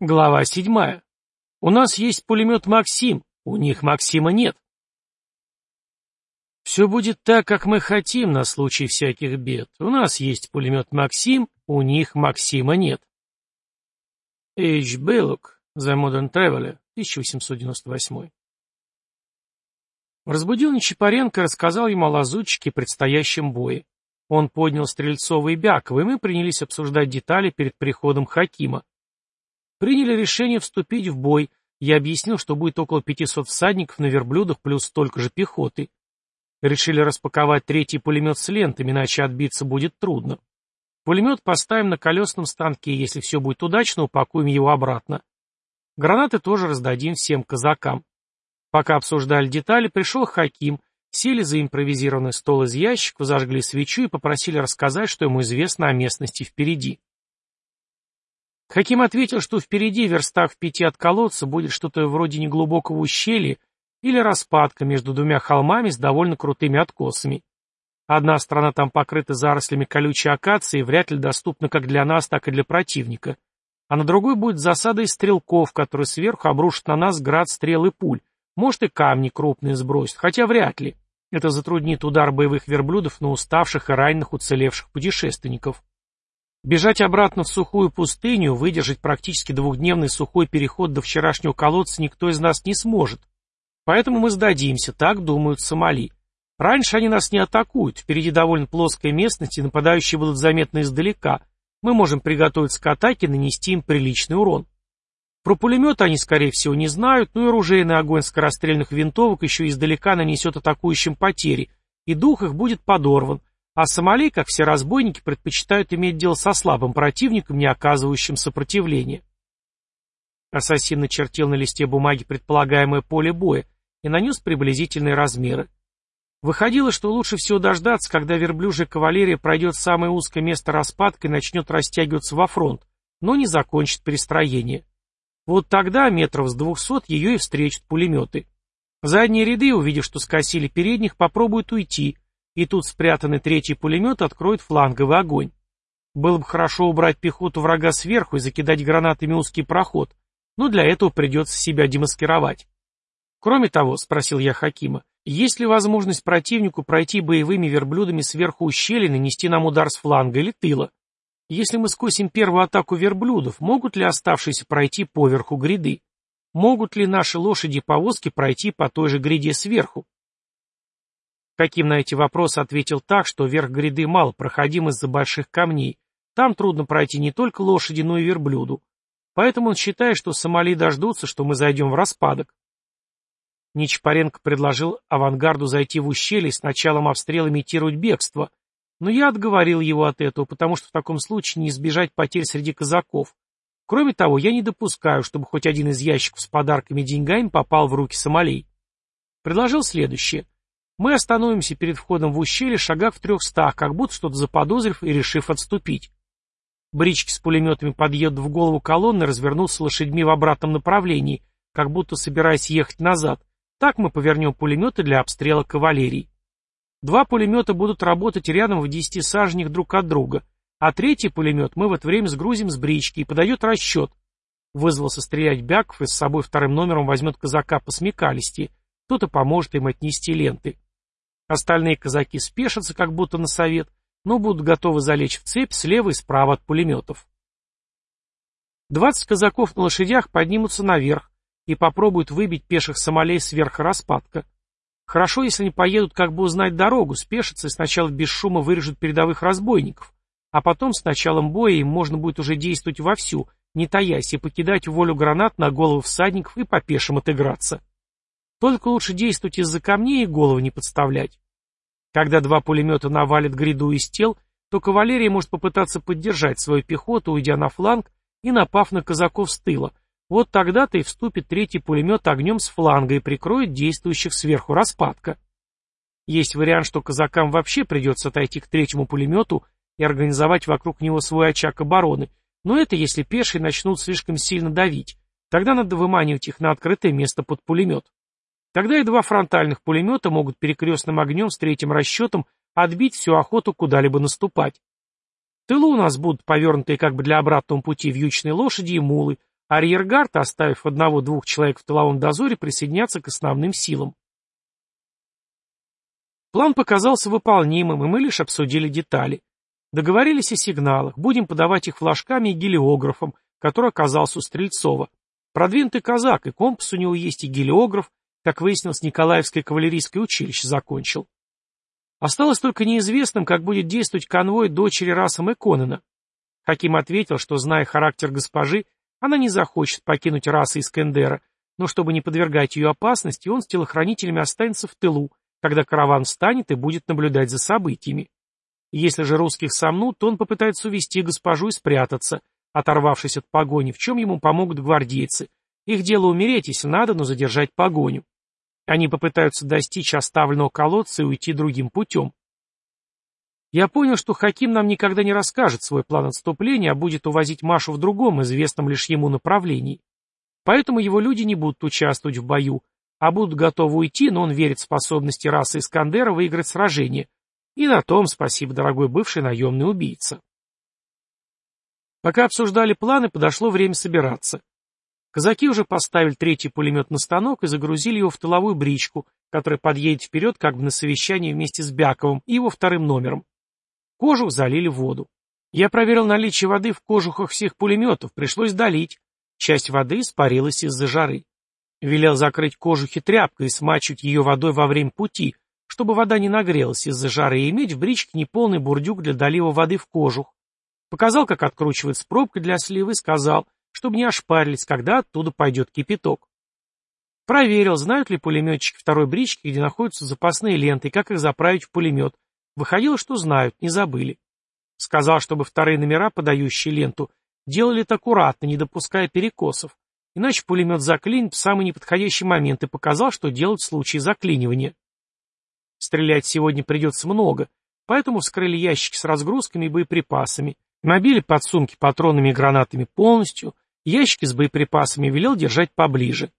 Глава седьмая. У нас есть пулемет «Максим», у них «Максима» нет. Все будет так, как мы хотим на случай всяких бед. У нас есть пулемет «Максим», у них «Максима» нет. Эйч Беллок, The Modern Traveler, 1898. Разбудил Нечапаренко и рассказал ему о лазутчике предстоящем бое. Он поднял Стрельцова и Бякова, и мы принялись обсуждать детали перед приходом Хакима. Приняли решение вступить в бой. Я объяснил, что будет около 500 всадников на верблюдах плюс столько же пехоты. Решили распаковать третий пулемет с лентами, иначе отбиться будет трудно. Пулемет поставим на колесном станке, если все будет удачно, упакуем его обратно. Гранаты тоже раздадим всем казакам. Пока обсуждали детали, пришел Хаким, сели за импровизированный стол из ящиков, зажгли свечу и попросили рассказать, что ему известно о местности впереди. Хаким ответил, что впереди, верстах в пяти от колодца, будет что-то вроде неглубокого ущелья или распадка между двумя холмами с довольно крутыми откосами. Одна сторона там покрыта зарослями колючей акации и вряд ли доступна как для нас, так и для противника. А на другой будет засада из стрелков, которые сверху обрушат на нас град стрел и пуль. Может и камни крупные сбросят, хотя вряд ли. Это затруднит удар боевых верблюдов на уставших и раненых уцелевших путешественников. Бежать обратно в сухую пустыню, выдержать практически двухдневный сухой переход до вчерашнего колодца никто из нас не сможет. Поэтому мы сдадимся, так думают Сомали. Раньше они нас не атакуют, впереди довольно плоская местность, и нападающие будут заметны издалека. Мы можем приготовиться к атаке и нанести им приличный урон. Про пулемет они, скорее всего, не знают, но и оружейный огонь скорострельных винтовок еще издалека нанесет атакующим потери, и дух их будет подорван, а Сомали, как все разбойники, предпочитают иметь дело со слабым противником, не оказывающим сопротивления. Ассасин начертил на листе бумаги предполагаемое поле боя и нанес приблизительные размеры. Выходило, что лучше всего дождаться, когда верблюжья кавалерия пройдет самое узкое место распадка и начнет растягиваться во фронт, но не закончит перестроение. Вот тогда, метров с двухсот, ее и встречат пулеметы. Задние ряды, увидев, что скосили передних, попробуют уйти, и тут спрятанный третий пулемет откроет фланговый огонь. Было бы хорошо убрать пехоту врага сверху и закидать гранатами узкий проход, но для этого придется себя демаскировать. Кроме того, спросил я Хакима, есть ли возможность противнику пройти боевыми верблюдами сверху ущелья и нанести нам удар с фланга или тыла? Если мы скосим первую атаку верблюдов, могут ли оставшиеся пройти поверху гряды? Могут ли наши лошади и повозки пройти по той же гряде сверху? Каким на эти вопросы ответил так, что верх гряды мало проходим из-за больших камней. Там трудно пройти не только лошади, но и верблюду. Поэтому он считает, что Сомали дождутся, что мы зайдем в распадок. Нечапаренко предложил авангарду зайти в ущелье и с началом обстрела имитировать бегство. Но я отговорил его от этого, потому что в таком случае не избежать потерь среди казаков. Кроме того, я не допускаю, чтобы хоть один из ящиков с подарками и деньгами попал в руки Сомалей. Предложил следующее. Мы остановимся перед входом в ущелье шагах в трехстах, как будто что-то заподозрив и решив отступить. Брички с пулеметами подъедут в голову колонны и развернутся лошадьми в обратном направлении, как будто собираясь ехать назад. Так мы повернем пулеметы для обстрела кавалерии. Два пулемета будут работать рядом в десяти сажнях друг от друга, а третий пулемет мы в это время сгрузим с брички и подает расчет. Вызвался стрелять Бяков и с собой вторым номером возьмет казака по смекалисти, кто-то поможет им отнести ленты. Остальные казаки спешатся, как будто на совет, но будут готовы залечь в цепь слева и справа от пулеметов. Двадцать казаков на лошадях поднимутся наверх и попробуют выбить пеших самолей сверху распадка. Хорошо, если они поедут как бы узнать дорогу, спешатся и сначала без шума вырежут передовых разбойников, а потом с началом боя им можно будет уже действовать вовсю, не таясь, и покидать волю гранат на головы всадников и по пешим отыграться. Только лучше действовать из-за камней и голову не подставлять. Когда два пулемета навалят гряду из тел, то кавалерия может попытаться поддержать свою пехоту, уйдя на фланг и напав на казаков с тыла. Вот тогда-то и вступит третий пулемет огнем с фланга и прикроет действующих сверху распадка. Есть вариант, что казакам вообще придется отойти к третьему пулемету и организовать вокруг него свой очаг обороны, но это если пешие начнут слишком сильно давить. Тогда надо выманивать их на открытое место под пулемет. Тогда и два фронтальных пулемета могут перекрестным огнем с третьим расчетом отбить всю охоту куда-либо наступать. В тылу у нас будут повернутые как бы для обратного пути вьючные лошади и мулы, Арьергард, оставив одного-двух человек в тыловом дозоре, присоединяться к основным силам. План показался выполнимым, и мы лишь обсудили детали. Договорились о сигналах, будем подавать их флажками и гелиографом, который оказался у Стрельцова. Продвинутый казак, и компас у него есть, и гелиограф, как выяснилось, Николаевское кавалерийское училище закончил. Осталось только неизвестным, как будет действовать конвой дочери Расама Конона. Хаким ответил, что, зная характер госпожи, она не захочет покинуть расы Искендера, но чтобы не подвергать ее опасности, он с телохранителями останется в тылу, когда караван встанет и будет наблюдать за событиями. Если же русских сомнут, то он попытается увести госпожу и спрятаться, оторвавшись от погони, в чем ему помогут гвардейцы. Их дело умереть, если надо, но задержать погоню. Они попытаются достичь оставленного колодца и уйти другим путем. Я понял, что Хаким нам никогда не расскажет свой план отступления, а будет увозить Машу в другом, известном лишь ему направлении. Поэтому его люди не будут участвовать в бою, а будут готовы уйти, но он верит в способности расы Искандера выиграть сражение. И на том спасибо, дорогой бывший наемный убийца. Пока обсуждали планы, подошло время собираться. Казаки уже поставили третий пулемет на станок и загрузили его в тыловую бричку, которая подъедет вперед как бы на совещание вместе с Бяковым и его вторым номером. Кожух залили воду. Я проверил наличие воды в кожухах всех пулеметов, пришлось долить. Часть воды испарилась из-за жары. Велел закрыть кожухи тряпкой и смачивать ее водой во время пути, чтобы вода не нагрелась из-за жары, и иметь в бричке неполный бурдюк для долива воды в кожух. Показал, как откручивается пробка для сливы, сказал, чтобы не ошпарились, когда оттуда пойдет кипяток. Проверил, знают ли пулеметчики второй брички, где находятся запасные ленты, и как их заправить в пулемет. Выходило, что знают, не забыли. Сказал, чтобы вторые номера, подающие ленту, делали это аккуратно, не допуская перекосов. Иначе пулемет заклинит в самый неподходящий момент и показал, что делать в случае заклинивания. Стрелять сегодня придется много, поэтому вскрыли ящики с разгрузками и боеприпасами, набили подсумки патронами и гранатами полностью, Ящики с боеприпасами велел держать поближе.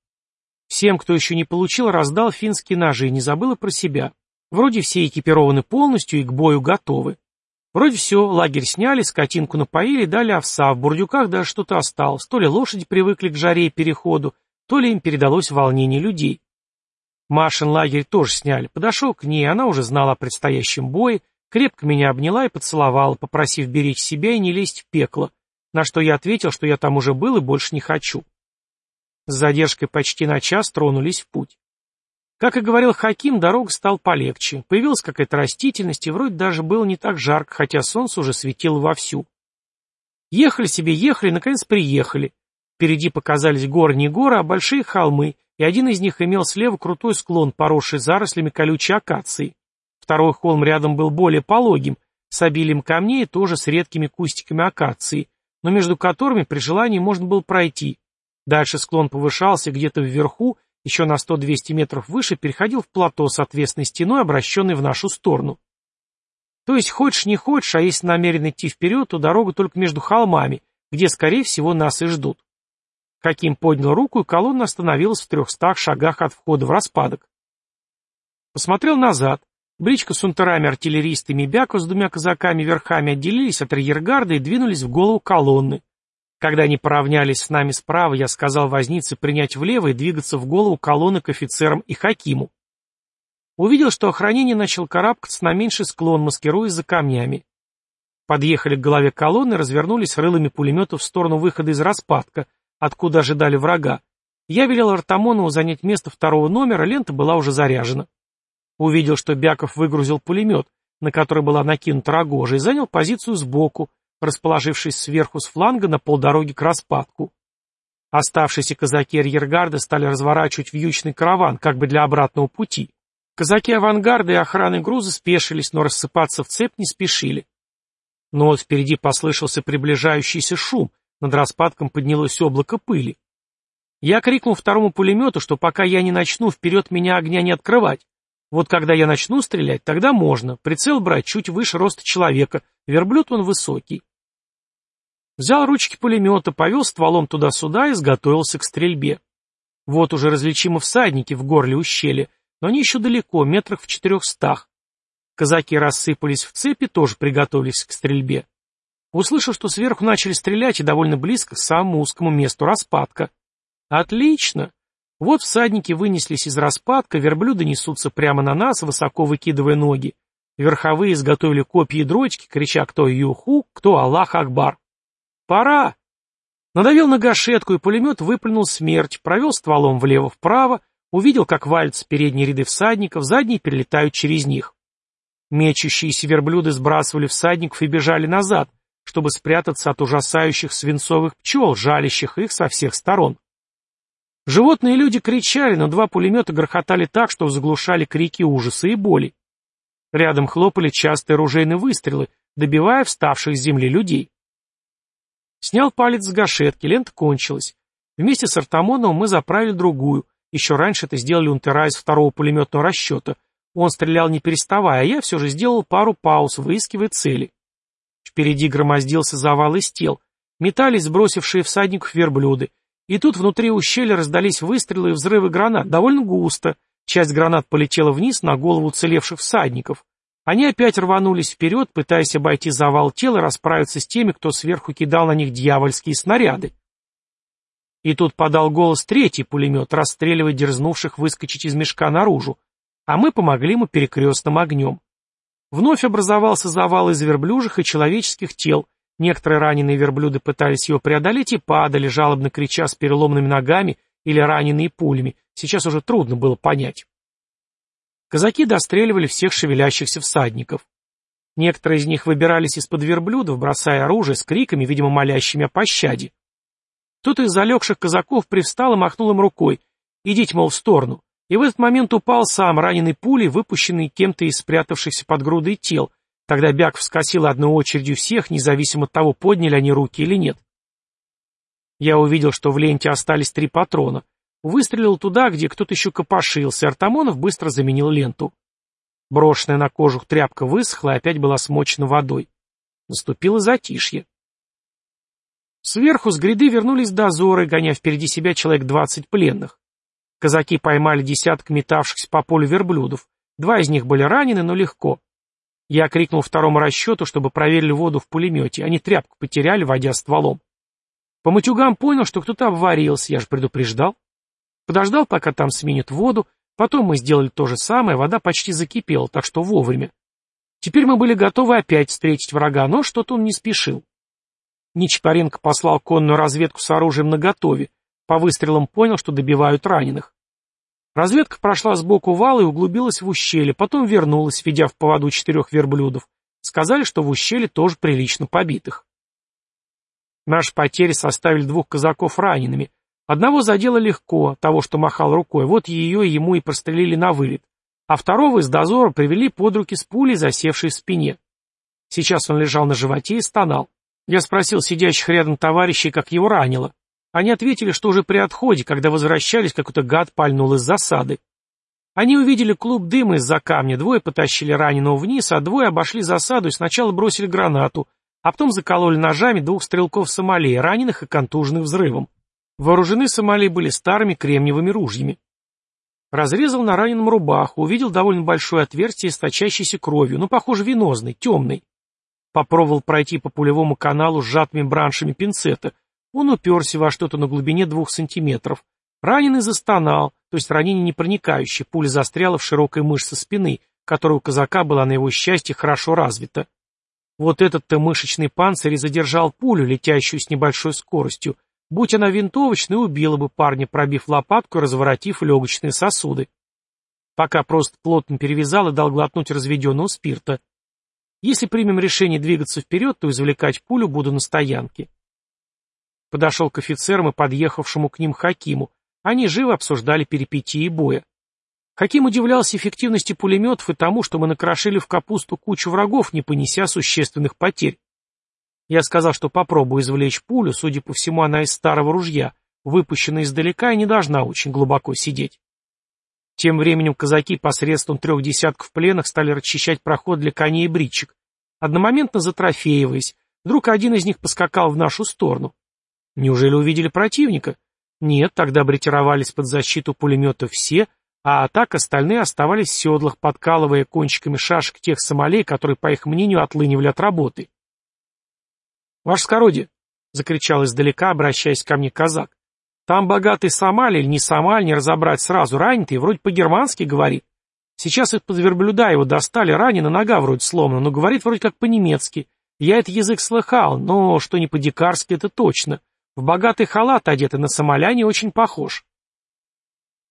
Всем, кто еще не получил, раздал финские ножи и не забыл про себя. Вроде все экипированы полностью и к бою готовы. Вроде все, лагерь сняли, скотинку напоили, дали овса, в бурдюках даже что-то осталось, то ли лошади привыкли к жаре и переходу, то ли им передалось волнение людей. Машин лагерь тоже сняли, подошел к ней, она уже знала о предстоящем бое, крепко меня обняла и поцеловала, попросив беречь себя и не лезть в пекло, на что я ответил, что я там уже был и больше не хочу. С задержкой почти на час тронулись в путь. Как и говорил Хаким, дорога стала полегче, появилась какая-то растительность, и вроде даже было не так жарко, хотя солнце уже светило вовсю. Ехали себе, ехали, наконец приехали. Впереди показались горы не горы, а большие холмы, и один из них имел слева крутой склон, поросший зарослями колючей акации. Второй холм рядом был более пологим, с обилием камней и тоже с редкими кустиками акации, но между которыми при желании можно было пройти. Дальше склон повышался где-то вверху, еще на 100-200 метров выше переходил в плато с отвесной стеной, обращенной в нашу сторону. То есть хочешь не хочешь, а если намерен идти вперед, то дорога только между холмами, где, скорее всего, нас и ждут. Хаким поднял руку, и колонна остановилась в трехстах шагах от входа в распадок. Посмотрел назад. Бричка с унтерами, артиллеристами и Бяко с двумя казаками верхами отделились от арьергарда и двинулись в голову колонны. Когда они поравнялись с нами справа, я сказал вознице принять влево и двигаться в голову колонны к офицерам и Хакиму. Увидел, что охранение начал карабкаться на меньший склон, маскируясь за камнями. Подъехали к голове колонны, развернулись рылами пулеметов в сторону выхода из распадка, откуда ожидали врага. Я велел Артамонову занять место второго номера, лента была уже заряжена. Увидел, что Бяков выгрузил пулемет, на который была накинута рогожа, и занял позицию сбоку, расположившись сверху с фланга на полдороги к распадку. Оставшиеся казаки арьергарда стали разворачивать вьючный караван, как бы для обратного пути. Казаки авангарда и охраны груза спешились, но рассыпаться в цепь не спешили. Но вот впереди послышался приближающийся шум, над распадком поднялось облако пыли. Я крикнул второму пулемету, что пока я не начну, вперед меня огня не открывать, вот когда я начну стрелять, тогда можно. Прицел брать чуть выше роста человека. Верблюд он высокий. Взял ручки пулемета, повел стволом туда-сюда и изготовился к стрельбе. Вот уже различимы всадники в горле ущелья, но они еще далеко, метрах в четырехстах. Казаки рассыпались в цепи, тоже приготовились к стрельбе. Услышал, что сверху начали стрелять и довольно близко к самому узкому месту распадка. Отлично! Вот всадники вынеслись из распадка, верблюды несутся прямо на нас, высоко выкидывая ноги. Верховые изготовили копья и дротики, крича кто Юху, кто Аллах Акбар. Пора! Надавил на гашетку, и пулемет выплюнул смерть, провел стволом влево-вправо, увидел, как валятся передние ряды всадников, задние перелетают через них. Мечущиеся верблюды сбрасывали всадников и бежали назад, чтобы спрятаться от ужасающих свинцовых пчел, жалящих их со всех сторон. Животные и люди кричали, но два пулемета грохотали так, что заглушали крики ужаса и боли. Рядом хлопали частые ружейные выстрелы, добивая вставших с земли людей. Снял палец с гашетки, лента кончилась. Вместе с Артамоновым мы заправили другую. Еще раньше это сделали унтера из второго пулеметного расчета. Он стрелял не переставая, а я все же сделал пару пауз, выискивая цели. Впереди громоздился завал из тел. Метались сбросившие всадников верблюды. И тут внутри ущелья раздались выстрелы и взрывы гранат, довольно густо. Часть гранат полетела вниз на голову уцелевших всадников. Они опять рванулись вперед, пытаясь обойти завал тела и расправиться с теми, кто сверху кидал на них дьявольские снаряды. И тут подал голос третий пулемет, расстреливая дерзнувших выскочить из мешка наружу, а мы помогли ему перекрестным огнем. Вновь образовался завал из верблюжих и человеческих тел, Некоторые раненые верблюды пытались его преодолеть и падали, жалобно крича с переломными ногами или раненые пулями. Сейчас уже трудно было понять. Казаки достреливали всех шевелящихся всадников. Некоторые из них выбирались из-под верблюдов, бросая оружие с криками, видимо, молящими о пощаде. Кто-то из залегших казаков привстал и махнул им рукой. «Идите, мол, в сторону». И в этот момент упал сам, раненый пулей, выпущенный кем-то из спрятавшихся под грудой тел, Тогда Бяк вскосил одной очередью всех, независимо от того, подняли они руки или нет. Я увидел, что в ленте остались три патрона. Выстрелил туда, где кто-то еще копошился, Артамонов быстро заменил ленту. Брошенная на кожух тряпка высохла и опять была смочена водой. Наступило затишье. Сверху с гряды вернулись дозоры, гоня впереди себя человек двадцать пленных. Казаки поймали десяток метавшихся по полю верблюдов. Два из них были ранены, но легко. Я крикнул второму расчету, чтобы проверили воду в пулемете. Они тряпку потеряли, водя стволом. По матюгам понял, что кто-то обварился, я же предупреждал. Подождал, пока там сменят воду, потом мы сделали то же самое, вода почти закипела, так что вовремя. Теперь мы были готовы опять встретить врага, но что-то он не спешил. Нечапаренко послал конную разведку с оружием наготове. По выстрелам понял, что добивают раненых. Разведка прошла сбоку вала и углубилась в ущелье, потом вернулась, ведя в поводу четырех верблюдов. Сказали, что в ущелье тоже прилично побитых. Наши потери составили двух казаков ранеными. Одного задело легко, того, что махал рукой, вот ее ему и прострелили на вылет. А второго из дозора привели под руки с пулей, засевшей в спине. Сейчас он лежал на животе и стонал. Я спросил сидящих рядом товарищей, как его ранило. Они ответили, что уже при отходе, когда возвращались, какой-то гад пальнул из засады. Они увидели клуб дыма из-за камня, двое потащили раненого вниз, а двое обошли засаду и сначала бросили гранату, а потом закололи ножами двух стрелков Сомали, раненых и контуженных взрывом. Вооружены Сомали были старыми кремниевыми ружьями. Разрезал на раненом рубаху, увидел довольно большое отверстие, источащееся кровью, но, похоже, венозный, темный. Попробовал пройти по пулевому каналу сжатыми браншами пинцета, он уперся во что-то на глубине двух сантиметров. Раненый застонал, то есть ранение не проникающее, пуля застряла в широкой мышце спины, которая у казака была на его счастье хорошо развита. Вот этот-то мышечный панцирь и задержал пулю, летящую с небольшой скоростью. Будь она винтовочной, убила бы парня, пробив лопатку и разворотив легочные сосуды. Пока просто плотно перевязал и дал глотнуть разведенного спирта. Если примем решение двигаться вперед, то извлекать пулю буду на стоянке. Подошел к офицерам и подъехавшему к ним Хакиму. Они живо обсуждали перипетии боя. Хаким удивлялся эффективности пулеметов и тому, что мы накрошили в капусту кучу врагов, не понеся существенных потерь. Я сказал, что попробую извлечь пулю, судя по всему, она из старого ружья, выпущенная издалека и не должна очень глубоко сидеть. Тем временем казаки посредством трех десятков пленных стали расчищать проход для коней и бричек, одномоментно затрофеиваясь. Вдруг один из них поскакал в нашу сторону. Неужели увидели противника? Нет, тогда бретировались под защиту пулемета все, а так остальные оставались в седлах, подкалывая кончиками шашек тех самолей, которые, по их мнению, отлынивали от работы. «Ваше скородие!» — закричал издалека, обращаясь ко мне казак. «Там богатый Сомаль или не Сомаль, не разобрать сразу, ранитый, вроде по-германски говорит. Сейчас из-под верблюда его достали, ранена нога вроде сломана, но говорит вроде как по-немецки. Я этот язык слыхал, но что не по-дикарски, это точно. В богатый халат одетый на Сомаляне очень похож».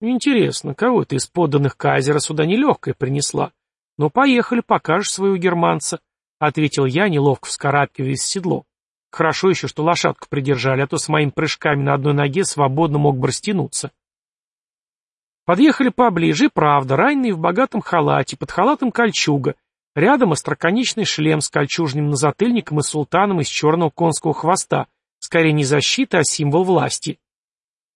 «Интересно, кого ты из подданных Кайзера сюда нелегкое принесла? Ну, поехали, покажешь своего германца», — ответил я, неловко вскарабкиваясь в седло. Хорошо еще, что лошадку придержали, а то с моими прыжками на одной ноге свободно мог бы растянуться. Подъехали поближе, правда, раненый в богатом халате, под халатом кольчуга, рядом остроконечный шлем с кольчужным назатыльником и султаном из черного конского хвоста, скорее не защита, а символ власти.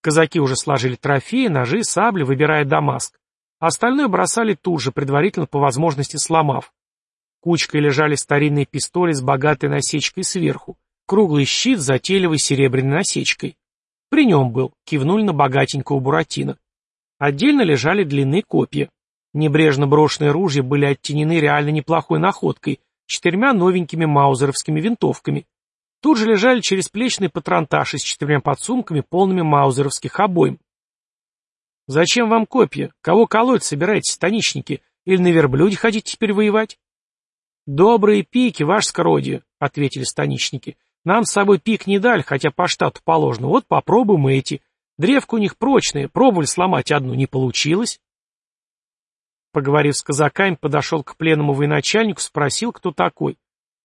Казаки уже сложили трофеи, ножи, сабли, выбирая Дамаск. Остальное бросали тут же, предварительно по возможности сломав. Кучкой лежали старинные пистоли с богатой насечкой сверху. Круглый щит с затейливой серебряной насечкой. При нем был, кивнули на богатенького Буратино. Отдельно лежали длинные копья. Небрежно брошенные ружья были оттенены реально неплохой находкой, четырьмя новенькими маузеровскими винтовками. Тут же лежали чересплечные патронташи с четырьмя подсумками, полными маузеровских обоим. «Зачем вам копья? Кого колоть собираетесь, станичники? Или на верблюде хотите теперь воевать?» «Добрые пики, ваше скородие», — ответили станичники. Нам с собой пик не дали, хотя по штату положено. Вот попробуем эти. Древка у них прочная, пробовали сломать одну, не получилось. Поговорив с казаками, подошел к пленному военачальнику, спросил, кто такой.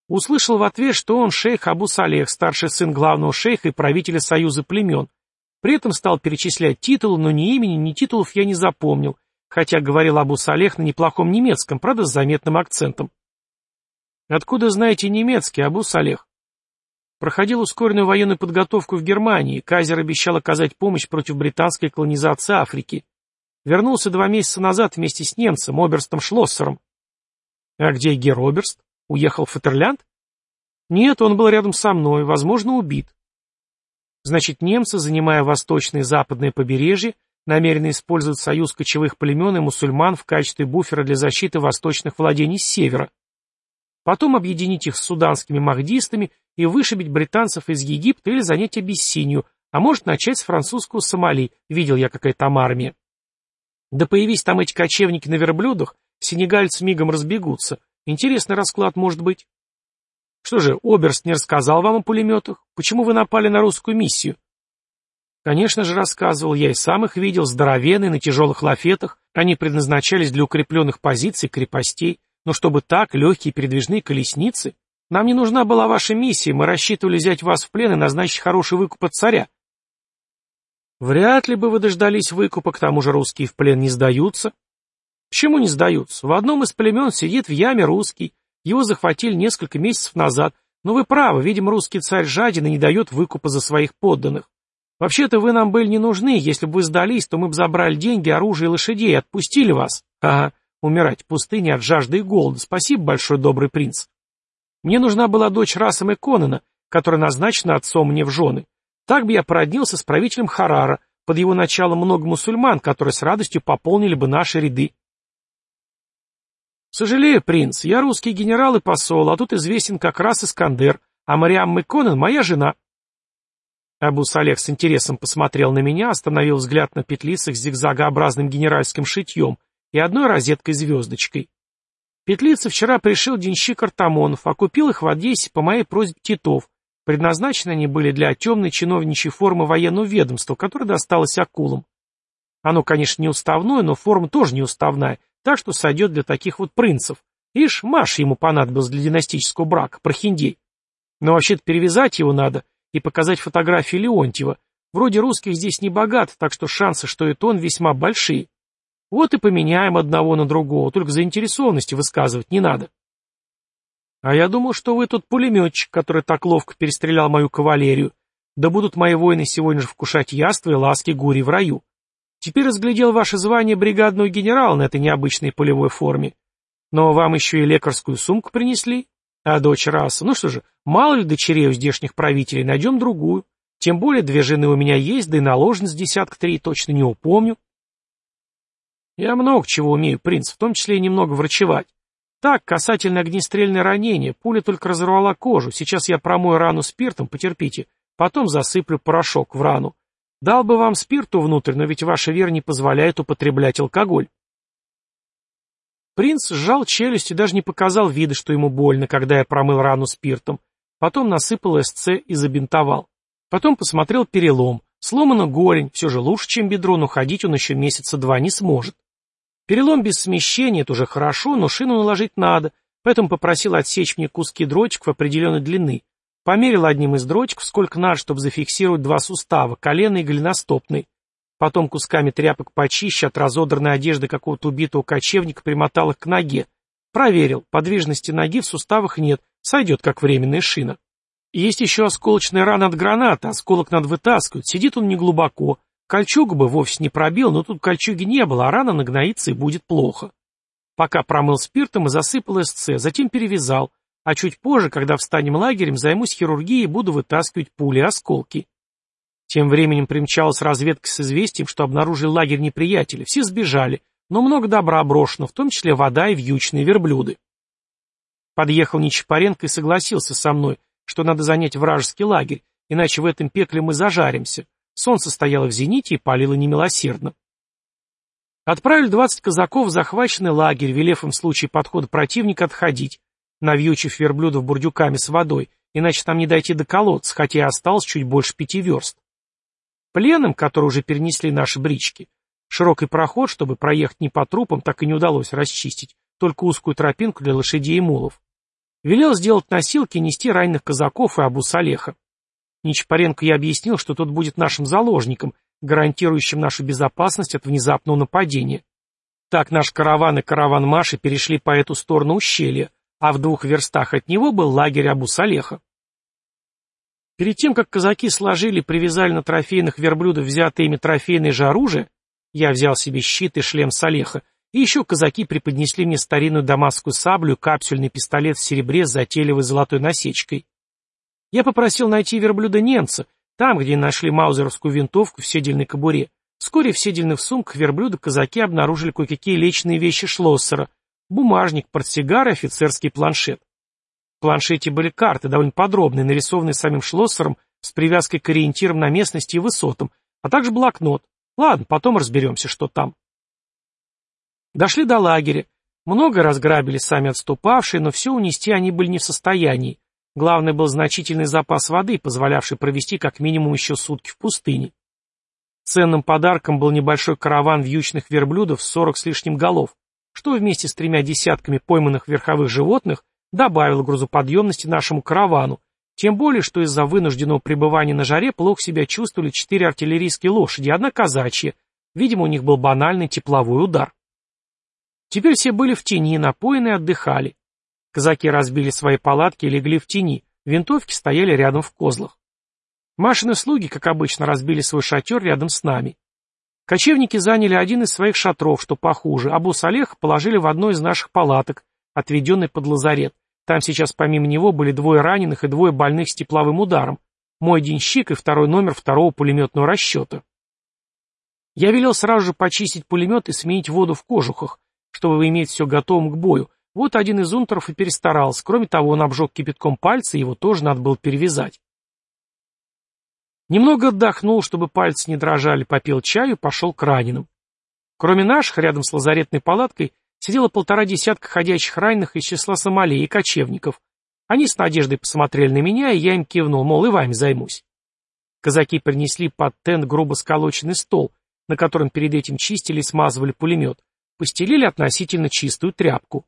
Услышал в ответ, что он шейх Абу Салех, старший сын главного шейха и правителя союза племен. При этом стал перечислять титулы, но ни имени, ни титулов я не запомнил, хотя говорил Абу Салех на неплохом немецком, правда с заметным акцентом. «Откуда знаете немецкий, Абу Салех?» Проходил ускоренную военную подготовку в Германии, Кайзер обещал оказать помощь против британской колонизации Африки. Вернулся два месяца назад вместе с немцем, Оберстом Шлоссером. А где Героберст? Уехал в Фатерлянд? Нет, он был рядом со мной, возможно, убит. Значит, немцы, занимая восточное и западное побережье, намерены использовать союз кочевых племен и мусульман в качестве буфера для защиты восточных владений с севера. Потом объединить их с суданскими махдистами и вышибить британцев из Египта или занять Абиссинию, а может начать с французского Сомали, видел я какая там армия. Да появись там эти кочевники на верблюдах, сенегальцы мигом разбегутся. Интересный расклад может быть. Что же, Оберст не рассказал вам о пулеметах? Почему вы напали на русскую миссию? Конечно же, рассказывал, я и сам их видел, здоровенные, на тяжелых лафетах. Они предназначались для укрепленных позиций крепостей, но чтобы так, легкие передвижные колесницы... Нам не нужна была ваша миссия, мы рассчитывали взять вас в плен и назначить хороший выкуп от царя. Вряд ли бы вы дождались выкупа, к тому же русские в плен не сдаются. Почему не сдаются? В одном из племен сидит в яме русский. Его захватили несколько месяцев назад. Но вы правы, видимо, русский царь жаден и не дает выкупа за своих подданных. Вообще-то вы нам были не нужны, если бы вы сдались, то мы бы забрали деньги, оружие и лошадей и отпустили вас. Ага, умирать в пустыне от жажды и голода. Спасибо, большой добрый принц. Мне нужна была дочь Расама Конана, которая назначена отцом мне в жены. Так бы я породнился с правителем Харара, под его началом много мусульман, которые с радостью пополнили бы наши ряды. Сожалею, принц, я русский генерал и посол, а тут известен как раз Искандер, а Мариам Мэконен моя жена. Абу Салех с интересом посмотрел на меня, остановил взгляд на петлицах с зигзагообразным генеральским шитьем и одной розеткой-звездочкой. Петлицы вчера пришил денщик Артамонов, а купил их в Одессе по моей просьбе Титов. Предназначены они были для темной чиновничьей формы военного ведомства, которое досталось акулам. Оно, конечно, не уставное, но форма тоже не уставная, так что сойдет для таких вот принцев. Ишь, Маш ему понадобилось для династического брака, прохиндей. Но вообще-то перевязать его надо и показать фотографии Леонтьева. Вроде русских здесь не богат, так что шансы, что это он, весьма большие. Вот и поменяем одного на другого, только заинтересованности высказывать не надо. А я думал, что вы тот пулеметчик, который так ловко перестрелял мою кавалерию. Да будут мои воины сегодня же вкушать яства и ласки гури в раю. Теперь разглядел ваше звание бригадного генерала на этой необычной полевой форме. Но вам еще и лекарскую сумку принесли. А дочь раса, ну что же, мало ли дочерей у здешних правителей, найдем другую. Тем более две жены у меня есть, да и наложниц десятка три, точно не упомню. Я много чего умею, принц, в том числе и немного врачевать. Так, касательно огнестрельное ранение, пуля только разорвала кожу. Сейчас я промою рану спиртом, потерпите. Потом засыплю порошок в рану. Дал бы вам спирту внутрь, но ведь ваша вера не позволяет употреблять алкоголь. Принц сжал челюсть и даже не показал вида, что ему больно, когда я промыл рану спиртом. Потом насыпал СЦ и забинтовал. Потом посмотрел перелом. Сломана голень, все же лучше, чем бедро, но ходить он еще месяца два не сможет. Перелом без смещения — это уже хорошо, но шину наложить надо, поэтому попросил отсечь мне куски дротиков определенной длины. Померил одним из дротиков, сколько надо, чтобы зафиксировать два сустава, коленный и голеностопный. Потом кусками тряпок почище от разодранной одежды какого-то убитого кочевника примотал их к ноге. Проверил, подвижности ноги в суставах нет, сойдет как временная шина. Есть еще осколочная рана от граната, осколок надо вытаскивать, сидит он неглубоко. Кольчугу бы вовсе не пробил, но тут кольчуги не было, а рана нагноится и будет плохо. Пока промыл спиртом и засыпал СЦ, затем перевязал, а чуть позже, когда встанем лагерем, займусь хирургией и буду вытаскивать пули и осколки. Тем временем примчалась разведка с известием, что обнаружили лагерь неприятеля. Все сбежали, но много добра брошено, в том числе вода и вьючные верблюды. Подъехал Нечапаренко и согласился со мной, что надо занять вражеский лагерь, иначе в этом пекле мы зажаримся. Солнце стояло в зените и палило немилосердно. Отправили двадцать казаков в захваченный лагерь, велев им в случае подхода противника отходить, навьючив верблюдов бурдюками с водой, иначе там не дойти до колодца, хотя и осталось чуть больше пяти верст. Пленным, которые уже перенесли наши брички, широкий проход, чтобы проехать не по трупам, так и не удалось расчистить, только узкую тропинку для лошадей и мулов. Велел сделать носилки и нести раненых казаков и Абу Салеха. Нечапаренко я объяснил, что тот будет нашим заложником, гарантирующим нашу безопасность от внезапного нападения. Так наш караван и караван Маши перешли по эту сторону ущелья, а в двух верстах от него был лагерь Абу Салеха. Перед тем, как казаки сложили и привязали на трофейных верблюдов взятые ими трофейные же оружие, я взял себе щит и шлем Салеха, и еще казаки преподнесли мне старинную дамасскую саблю, капсюльный пистолет в серебре с затейливой золотой насечкой. Я попросил найти верблюда немца, там, где нашли маузеровскую винтовку в седельной кобуре. Вскоре в седельных сумках верблюда казаки обнаружили кое-какие личные вещи Шлоссера, бумажник, портсигар и офицерский планшет. В планшете были карты, довольно подробные, нарисованные самим Шлоссером с привязкой к ориентирам на местности и высотам, а также блокнот. Ладно, потом разберемся, что там. Дошли до лагеря. Много разграбили сами отступавшие, но все унести они были не в состоянии. Главное был значительный запас воды, позволявший провести как минимум еще сутки в пустыне. Ценным подарком был небольшой караван вьючных верблюдов с сорок с лишним голов, что вместе с тремя десятками пойманных верховых животных добавило грузоподъемности нашему каравану, тем более, что из-за вынужденного пребывания на жаре плохо себя чувствовали четыре артиллерийские лошади одна казачья, видимо, у них был банальный тепловой удар. Теперь все были в тени, напоены и отдыхали. Казаки разбили свои палатки и легли в тени, винтовки стояли рядом в козлах. Машины слуги, как обычно, разбили свой шатер рядом с нами. Кочевники заняли один из своих шатров, что похуже, Абу Салех положили в одну из наших палаток, отведенной под лазарет. Там сейчас помимо него были двое раненых и двое больных с тепловым ударом, мой денщик и второй номер второго пулеметного расчета. Я велел сразу же почистить пулемет и сменить воду в кожухах, чтобы иметь все готовым к бою. Вот один из унтеров и перестарался. Кроме того, он обжег кипятком пальцы, его тоже надо было перевязать. Немного отдохнул, чтобы пальцы не дрожали, попил чаю пошел к раненым. Кроме наших, рядом с лазаретной палаткой, сидело полтора десятка ходячих раненых из числа сомалей и кочевников. Они с надеждой посмотрели на меня, и я им кивнул, мол, и вами займусь. Казаки принесли под тент грубо сколоченный стол, на котором перед этим чистили и смазывали пулемет, Постелили относительно чистую тряпку.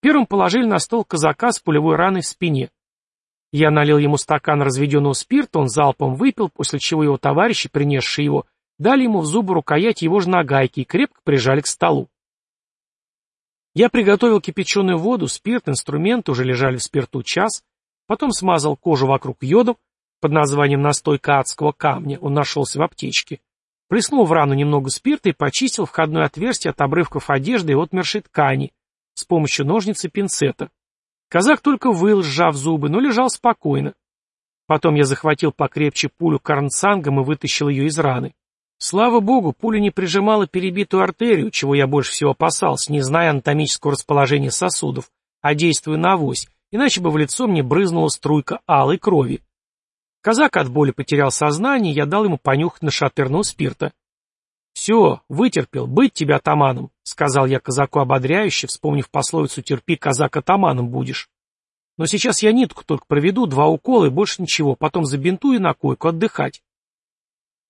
Первым положили на стол казака с пулевой раной в спине. Я налил ему стакан разведенного спирта, он залпом выпил, после чего его товарищи, принесшие его, дали ему в зубы рукоять его же нагайки и крепко прижали к столу. Я приготовил кипяченую воду, спирт, инструменты уже лежали в спирту час, потом смазал кожу вокруг йодом, под названием настойка адского камня, он нашелся в аптечке. Плеснул в рану немного спирта и почистил входное отверстие от обрывков одежды и отмершей ткани с помощью ножницы пинцета. Казак только выл, сжав зубы, но лежал спокойно. Потом я захватил покрепче пулю карнцангом и вытащил ее из раны. Слава богу, пуля не прижимала перебитую артерию, чего я больше всего опасался, не зная анатомического расположения сосудов, а действуя на авось, иначе бы в лицо мне брызнула струйка алой крови. Казак от боли потерял сознание, я дал ему понюхать нашатырного спирта. «Все, вытерпел, быть тебе атаманом», — сказал я казаку ободряюще, вспомнив пословицу «терпи, казак, атаманом будешь». «Но сейчас я нитку только проведу, два укола и больше ничего, потом забинтую на койку отдыхать».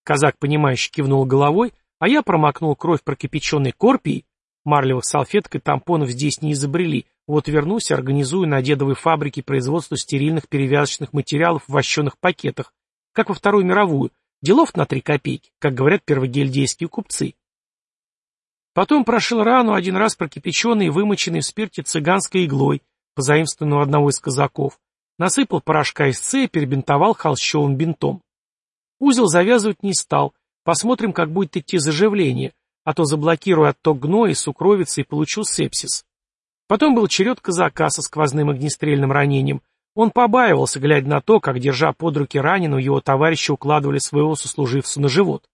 Казак, понимающе кивнул головой, а я промокнул кровь прокипяченной корпией, марлевых салфеток и тампонов здесь не изобрели, вот вернусь организую на дедовой фабрике производство стерильных перевязочных материалов в вощеных пакетах, как во Вторую мировую, делов на три копейки, как говорят первогильдейские купцы. Потом прошил рану, один раз прокипяченной и вымоченной в спирте цыганской иглой, позаимствованную одного из казаков, насыпал порошка из С и перебинтовал холщовым бинтом. Узел завязывать не стал, посмотрим, как будет идти заживление, а то заблокирую отток гноя и сукровицы и получу сепсис. Потом был черед казака со сквозным огнестрельным ранением. Он побаивался, глядя на то, как, держа под руки раненого, его товарищи укладывали своего сослуживца на живот.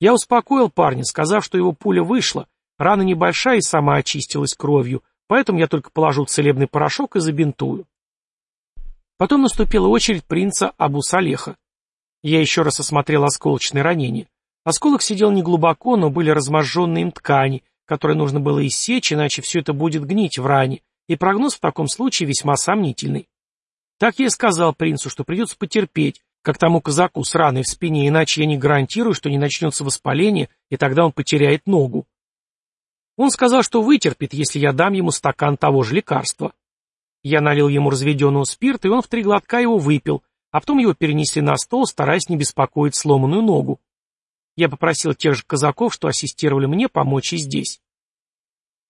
Я успокоил парня, сказав, что его пуля вышла, рана небольшая и сама очистилась кровью, поэтому я только положу целебный порошок и забинтую. Потом наступила очередь принца Абу Салеха. Я еще раз осмотрел осколочные ранения. Осколок сидел неглубоко, но были разможженные им ткани, которые нужно было иссечь, иначе все это будет гнить в ране, и прогноз в таком случае весьма сомнительный. Так я и сказал принцу, что придется потерпеть, как тому казаку с раной в спине, иначе я не гарантирую, что не начнется воспаление, и тогда он потеряет ногу. Он сказал, что вытерпит, если я дам ему стакан того же лекарства. Я налил ему разведенного спирта, и он в три глотка его выпил, а потом его перенесли на стол, стараясь не беспокоить сломанную ногу. Я попросил тех же казаков, что ассистировали мне, помочь и здесь.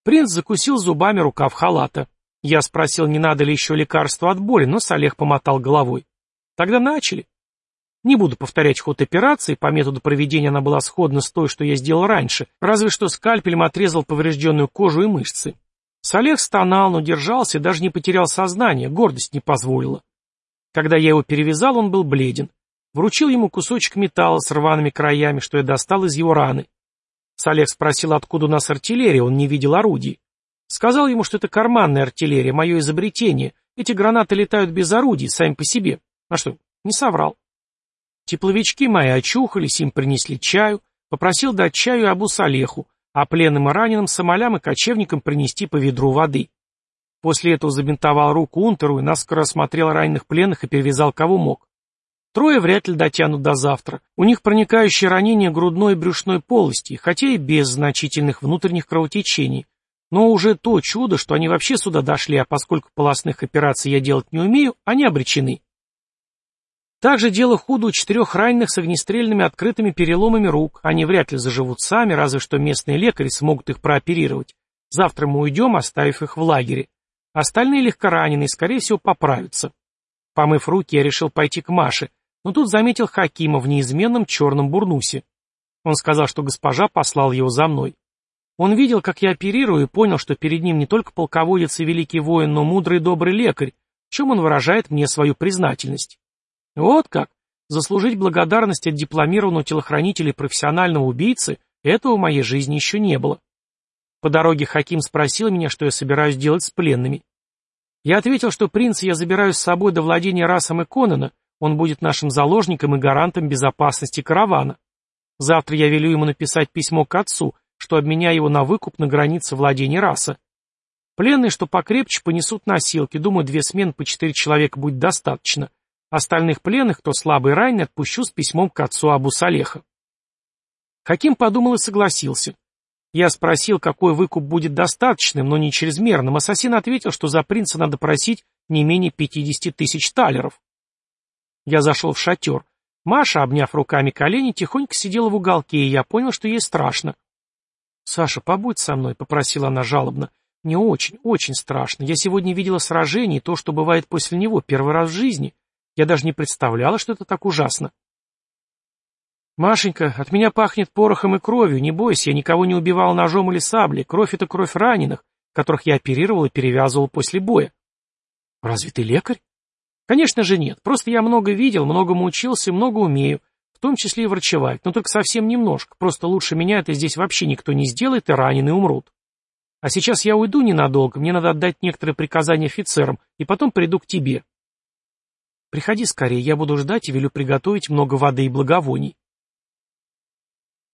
Принц закусил зубами рукав халата. Я спросил, не надо ли еще лекарства от боли, но Салех помотал головой. Тогда начали. Не буду повторять ход операции, по методу проведения она была сходна с той, что я сделал раньше, разве что скальпелем отрезал поврежденную кожу и мышцы. Салех стонал, но держался и даже не потерял сознание, гордость не позволила. Когда я его перевязал, он был бледен. Вручил ему кусочек металла с рваными краями, что я достал из его раны. Салех спросил, откуда у нас артиллерия, он не видел орудий. Сказал ему, что это карманная артиллерия, мое изобретение. Эти гранаты летают без орудий, сами по себе. А что, не соврал. Тепловички мои очухались, им принесли чаю, попросил дать чаю Абу Салеху, а пленным и раненым самолям и кочевникам принести по ведру воды. После этого забинтовал руку Унтеру и наскоро осмотрел раненых пленных и перевязал кого мог. Трое вряд ли дотянут до завтра. У них проникающее ранение грудной и брюшной полости, хотя и без значительных внутренних кровотечений. Но уже то чудо, что они вообще сюда дошли, а поскольку полостных операций я делать не умею, они обречены. Также дело худо у четырех раненых с огнестрельными открытыми переломами рук. Они вряд ли заживут сами, разве что местные лекари смогут их прооперировать. Завтра мы уйдем, оставив их в лагере. Остальные легкораненые, скорее всего, поправятся. Помыв руки, я решил пойти к Маше, но тут заметил Хакима в неизменном черном бурнусе. Он сказал, что госпожа послал его за мной. Он видел, как я оперирую, и понял, что перед ним не только полководец и великий воин, но мудрый и добрый лекарь, в чем он выражает мне свою признательность. Вот как! Заслужить благодарность от дипломированного телохранителя и профессионального убийцы этого в моей жизни еще не было. По дороге Хаким спросил меня, что я собираюсь делать с пленными. Я ответил, что принца я забираю с собой до владения расом и Конана, он будет нашим заложником и гарантом безопасности каравана. Завтра я велю ему написать письмо к отцу, что обменяю его на выкуп на границе владения раса. Пленные, что покрепче, понесут носилки. Думаю, две смены по четыре человека будет достаточно. Остальных пленных, кто слабый и раненый, отпущу с письмом к отцу Абу Салеха. Хаким подумал и согласился. Я спросил, какой выкуп будет достаточным, но не чрезмерным. Ассасин ответил, что за принца надо просить не менее 50 тысяч талеров. Я зашел в шатер. Маша, обняв руками колени, тихонько сидела в уголке, и я понял, что ей страшно. «Саша, побудь со мной», — попросила она жалобно. «Мне очень, очень страшно. Я сегодня видела сражение и то, что бывает после него, первый раз в жизни. Я даже не представляла, что это так ужасно». «Машенька, от меня пахнет порохом и кровью. Не бойся, я никого не убивал ножом или саблей. Кровь — это кровь раненых, которых я оперировал и перевязывал после боя». «Разве ты лекарь?» Конечно же нет, просто я много видел, многому учился и много умею. В том числе и врачевать, но только совсем немножко, просто лучше меня это здесь вообще никто не сделает, и раненые умрут. А сейчас я уйду ненадолго, мне надо отдать некоторые приказания офицерам, и потом приду к тебе. Приходи скорее, я буду ждать и велю приготовить много воды и благовоний.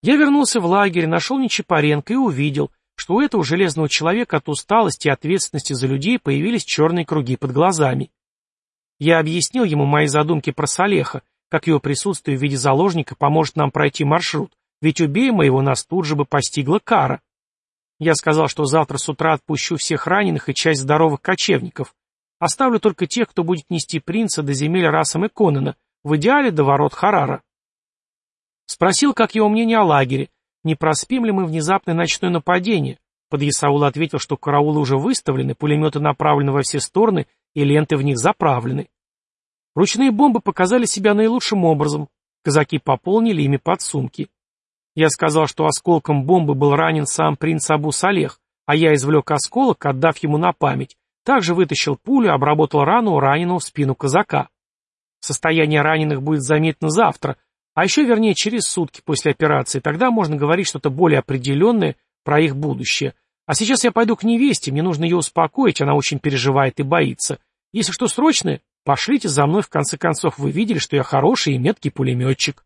Я вернулся в лагерь, нашел Нечапаренко и увидел, что у этого железного человека от усталости и ответственности за людей появились черные круги под глазами. Я объяснил ему мои задумки про Салеха, как его присутствие в виде заложника поможет нам пройти маршрут, ведь убей моего нас тут же бы постигла кара. Я сказал, что завтра с утра отпущу всех раненых и часть здоровых кочевников. Оставлю только тех, кто будет нести принца до земель Расам и в идеале до ворот Харара. Спросил, как его мнение о лагере, не проспим ли мы внезапное ночное нападение. Подъясаул ответил, что караулы уже выставлены, пулеметы направлены во все стороны и ленты в них заправлены. Ручные бомбы показали себя наилучшим образом. Казаки пополнили ими подсумки. Я сказал, что осколком бомбы был ранен сам принц Абу Салех, а я извлек осколок, отдав ему на память. Также вытащил пулю, обработал рану раненого в спину казака. Состояние раненых будет заметно завтра, а еще вернее через сутки после операции, тогда можно говорить что-то более определенное про их будущее. А сейчас я пойду к невесте, мне нужно ее успокоить, она очень переживает и боится. Если что срочное, пошлите за мной, в конце концов, вы видели, что я хороший и меткий пулеметчик.